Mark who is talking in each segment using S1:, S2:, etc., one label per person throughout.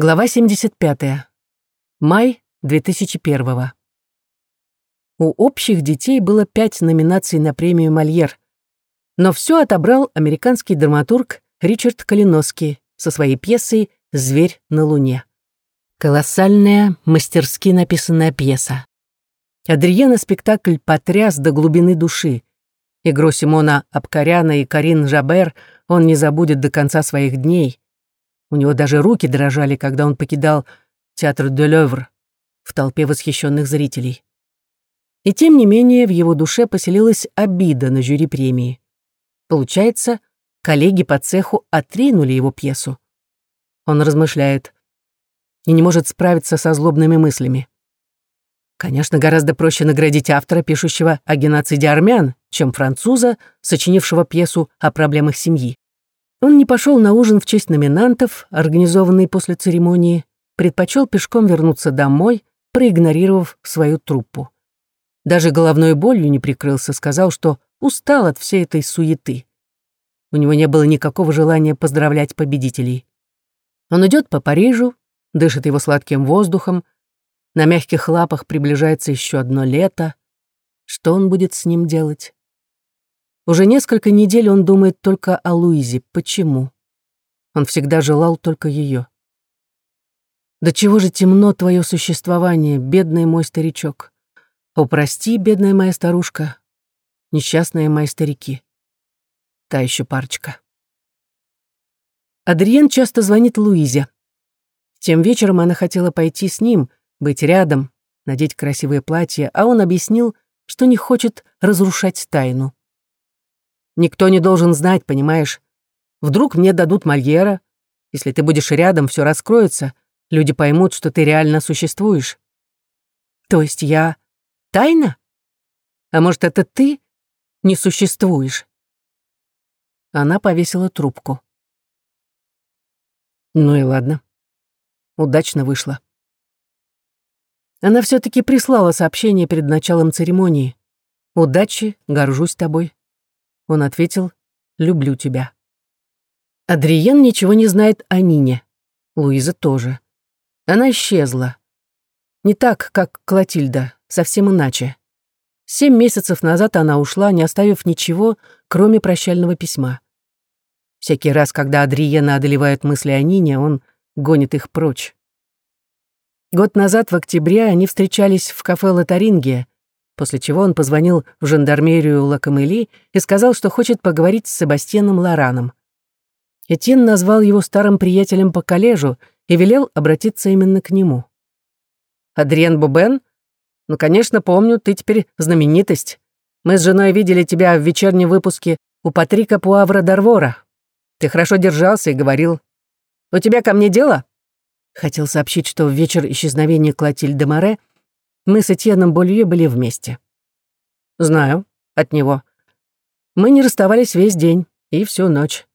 S1: Глава 75. Май 2001. У общих детей было пять номинаций на премию «Мольер», но все отобрал американский драматург Ричард Калиноский со своей пьесой «Зверь на Луне». Колоссальная, мастерски написанная пьеса. Адриена спектакль потряс до глубины души. Игру Симона Абкаряна и Карин Жабер он не забудет до конца своих дней — у него даже руки дрожали, когда он покидал театр де Левр в толпе восхищенных зрителей. И тем не менее в его душе поселилась обида на жюри премии. Получается, коллеги по цеху отринули его пьесу. Он размышляет и не может справиться со злобными мыслями. Конечно, гораздо проще наградить автора, пишущего о геноциде армян, чем француза, сочинившего пьесу о проблемах семьи. Он не пошел на ужин в честь номинантов, организованный после церемонии, предпочел пешком вернуться домой, проигнорировав свою труппу. Даже головной болью не прикрылся, сказал, что устал от всей этой суеты. У него не было никакого желания поздравлять победителей. Он идет по Парижу, дышит его сладким воздухом, на мягких лапах приближается еще одно лето. Что он будет с ним делать? Уже несколько недель он думает только о Луизе. Почему? Он всегда желал только ее. «Да чего же темно твое существование, бедный мой старичок? О, прости, бедная моя старушка, несчастные мои старики. Та еще парочка». Адриен часто звонит Луизе. Тем вечером она хотела пойти с ним, быть рядом, надеть красивое платье, а он объяснил, что не хочет разрушать тайну. Никто не должен знать, понимаешь? Вдруг мне дадут Мольера. Если ты будешь рядом, все раскроется. Люди поймут, что ты реально существуешь. То есть я тайна? А может, это ты не существуешь? Она повесила трубку. Ну и ладно. Удачно вышло. Она все таки прислала сообщение перед началом церемонии. «Удачи, горжусь тобой. Он ответил «Люблю тебя». Адриен ничего не знает о Нине. Луиза тоже. Она исчезла. Не так, как Клотильда, совсем иначе. Семь месяцев назад она ушла, не оставив ничего, кроме прощального письма. Всякий раз, когда Адриена одолевает мысли о Нине, он гонит их прочь. Год назад, в октябре, они встречались в кафе «Лотарингия», после чего он позвонил в жандармерию Лакамели и сказал, что хочет поговорить с Себастьяном Лораном. Этьен назвал его старым приятелем по коллежу и велел обратиться именно к нему. «Адриен Бубен? Ну, конечно, помню, ты теперь знаменитость. Мы с женой видели тебя в вечернем выпуске у Патрика Пуавра Дарвора. Ты хорошо держался и говорил. У тебя ко мне дело?» Хотел сообщить, что в вечер исчезновения Клотильды Море мы с Этьеном Болье были вместе. Знаю, от него. Мы не расставались весь день и всю ночь.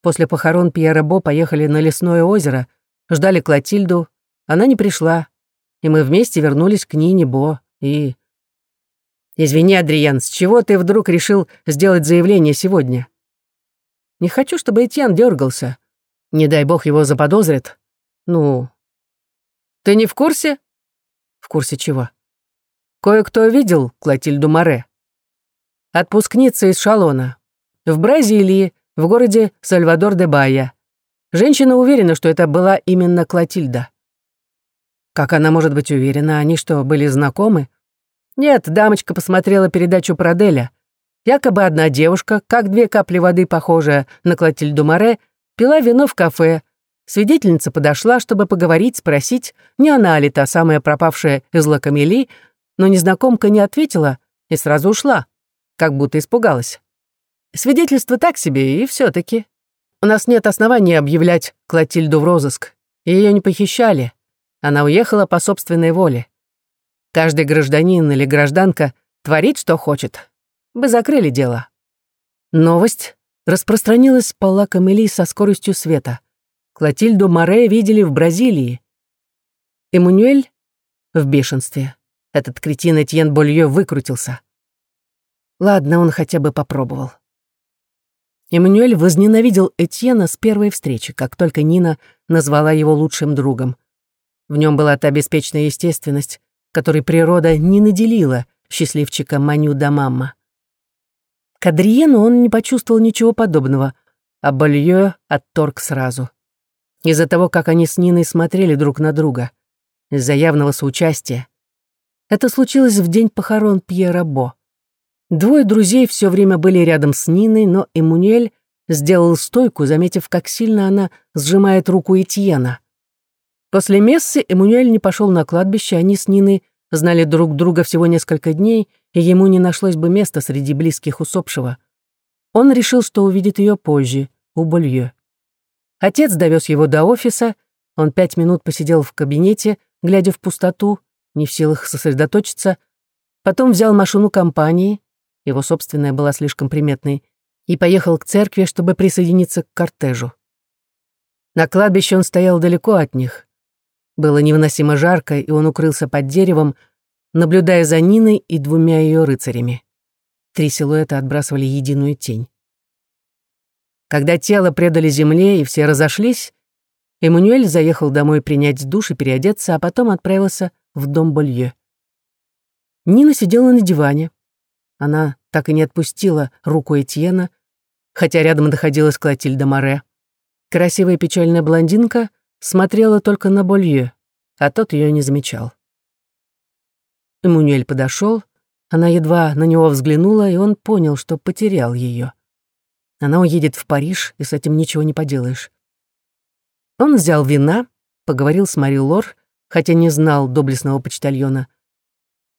S1: После похорон Пьера Бо поехали на лесное озеро, ждали Клотильду, она не пришла, и мы вместе вернулись к Нине Бо, и... «Извини, Адриан, с чего ты вдруг решил сделать заявление сегодня?» «Не хочу, чтобы Этьян дергался. Не дай бог его заподозрит. Ну...» «Ты не в курсе?» В курсе чего? Кое-кто видел Клотильду Море. Отпускница из Шалона. В Бразилии, в городе Сальвадор-де-Байя. Женщина уверена, что это была именно Клотильда. Как она может быть уверена? Они что, были знакомы? Нет, дамочка посмотрела передачу Проделя. Якобы одна девушка, как две капли воды, похожая на Клотильду Море, пила вино в кафе, Свидетельница подошла, чтобы поговорить, спросить, не она ли та самая пропавшая из Лакамели, но незнакомка не ответила и сразу ушла, как будто испугалась. Свидетельство так себе, и все таки У нас нет оснований объявлять Клотильду в розыск. Ее не похищали. Она уехала по собственной воле. Каждый гражданин или гражданка творит, что хочет. Вы закрыли дело. Новость распространилась по Лакамели со скоростью света. Клотильду Море видели в Бразилии. Эммануэль в бешенстве. Этот кретин Этьен Болье выкрутился. Ладно, он хотя бы попробовал. Эммануэль возненавидел Этьена с первой встречи, как только Нина назвала его лучшим другом. В нем была та беспечная естественность, которой природа не наделила счастливчика Маню да мамма. К Адриену он не почувствовал ничего подобного, а Болье отторг сразу. Из-за того, как они с Ниной смотрели друг на друга, из-за явного соучастия. Это случилось в день похорон Пьера Бо. Двое друзей все время были рядом с Ниной, но Эммануэль сделал стойку, заметив, как сильно она сжимает руку Этьена. После мессы Эммануэль не пошел на кладбище, они с Ниной знали друг друга всего несколько дней, и ему не нашлось бы места среди близких усопшего. Он решил, что увидит ее позже, у Болье. Отец довез его до офиса, он пять минут посидел в кабинете, глядя в пустоту, не в силах сосредоточиться, потом взял машину компании, его собственная была слишком приметной, и поехал к церкви, чтобы присоединиться к кортежу. На кладбище он стоял далеко от них. Было невыносимо жарко, и он укрылся под деревом, наблюдая за Ниной и двумя ее рыцарями. Три силуэта отбрасывали единую тень. Когда тело предали земле и все разошлись, Эммануэль заехал домой принять душ и переодеться, а потом отправился в дом Болье. Нина сидела на диване. Она так и не отпустила руку Этьена, хотя рядом находилась Клотильда Море. Красивая печальная блондинка смотрела только на Болье, а тот ее не замечал. Эммануэль подошел, она едва на него взглянула, и он понял, что потерял ее. Она уедет в Париж, и с этим ничего не поделаешь. Он взял вина, поговорил с Мари Лор, хотя не знал доблестного почтальона.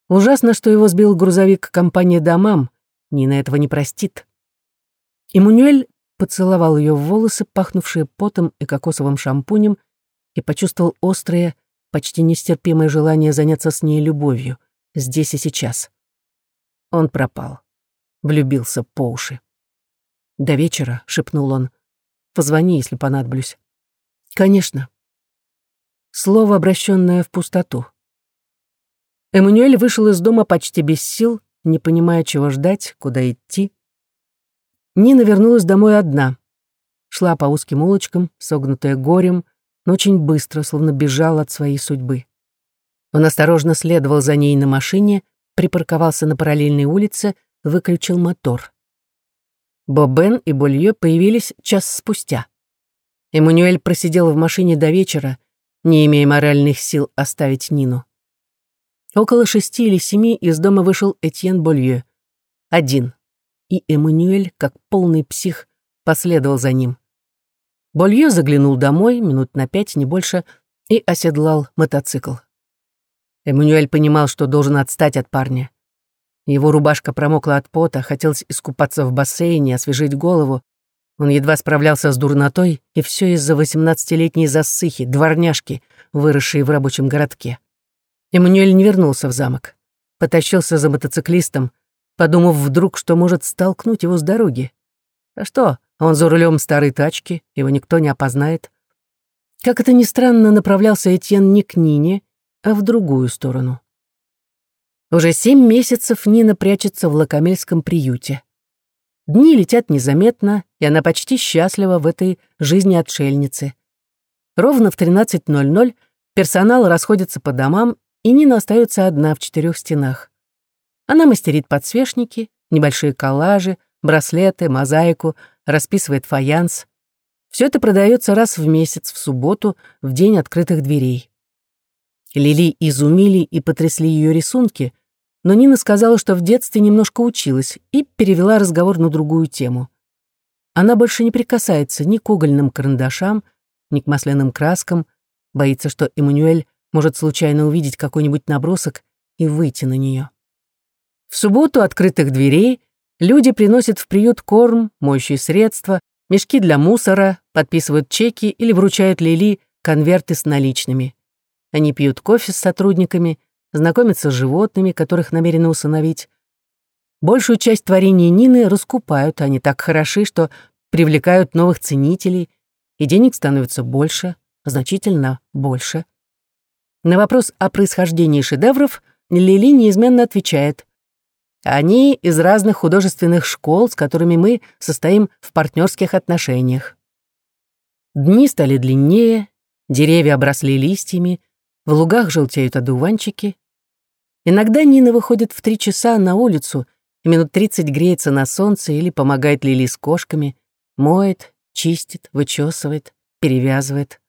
S1: Ужасно, что его сбил грузовик компании «Домам», Нина этого не простит. Эммануэль поцеловал ее в волосы, пахнувшие потом и кокосовым шампунем, и почувствовал острое, почти нестерпимое желание заняться с ней любовью, здесь и сейчас. Он пропал. Влюбился по уши. «До вечера», — шепнул он. «Позвони, если понадоблюсь». «Конечно». Слово, обращенное в пустоту. Эммануэль вышел из дома почти без сил, не понимая, чего ждать, куда идти. Нина вернулась домой одна. Шла по узким улочкам, согнутая горем, но очень быстро, словно бежала от своей судьбы. Он осторожно следовал за ней на машине, припарковался на параллельной улице, выключил мотор. Бобен и Болье появились час спустя. Эммануэль просидел в машине до вечера, не имея моральных сил оставить Нину. Около шести или семи из дома вышел Этьен Болье. Один. И Эммануэль, как полный псих, последовал за ним. Болье заглянул домой, минут на пять, не больше, и оседлал мотоцикл. Эммануэль понимал, что должен отстать от парня. Его рубашка промокла от пота, хотелось искупаться в бассейне, освежить голову. Он едва справлялся с дурнотой, и все из-за восемнадцатилетней засыхи, дворняжки, выросшей в рабочем городке. Эммануэль не вернулся в замок. Потащился за мотоциклистом, подумав вдруг, что может столкнуть его с дороги. А что, он за рулем старой тачки, его никто не опознает. Как это ни странно, направлялся Этьен не к Нине, а в другую сторону. Уже семь месяцев Нина прячется в лакомельском приюте. Дни летят незаметно, и она почти счастлива в этой жизни отшельницы. Ровно в 13.00 персонал расходится по домам, и Нина остается одна в четырех стенах. Она мастерит подсвечники, небольшие коллажи, браслеты, мозаику, расписывает фаянс. Все это продается раз в месяц, в субботу, в день открытых дверей. Лили изумили и потрясли ее рисунки, но Нина сказала, что в детстве немножко училась и перевела разговор на другую тему. Она больше не прикасается ни к угольным карандашам, ни к масляным краскам, боится, что Эммануэль может случайно увидеть какой-нибудь набросок и выйти на нее. В субботу открытых дверей люди приносят в приют корм, моющие средства, мешки для мусора, подписывают чеки или вручают Лили конверты с наличными. Они пьют кофе с сотрудниками, знакомятся с животными, которых намерены усыновить. Большую часть творений Нины раскупают, они так хороши, что привлекают новых ценителей, и денег становится больше, значительно больше. На вопрос о происхождении шедевров Лили неизменно отвечает Они из разных художественных школ, с которыми мы состоим в партнерских отношениях. Дни стали длиннее, деревья обросли листьями, в лугах желтеют одуванчики. Иногда Нина выходит в три часа на улицу минут тридцать греется на солнце или помогает Лили с кошками, моет, чистит, вычесывает, перевязывает.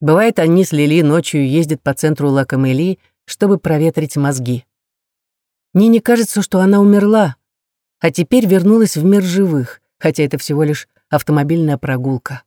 S1: Бывает, они с Лили ночью ездят по центру Лакамели, чтобы проветрить мозги. Нине кажется, что она умерла, а теперь вернулась в мир живых, хотя это всего лишь автомобильная прогулка.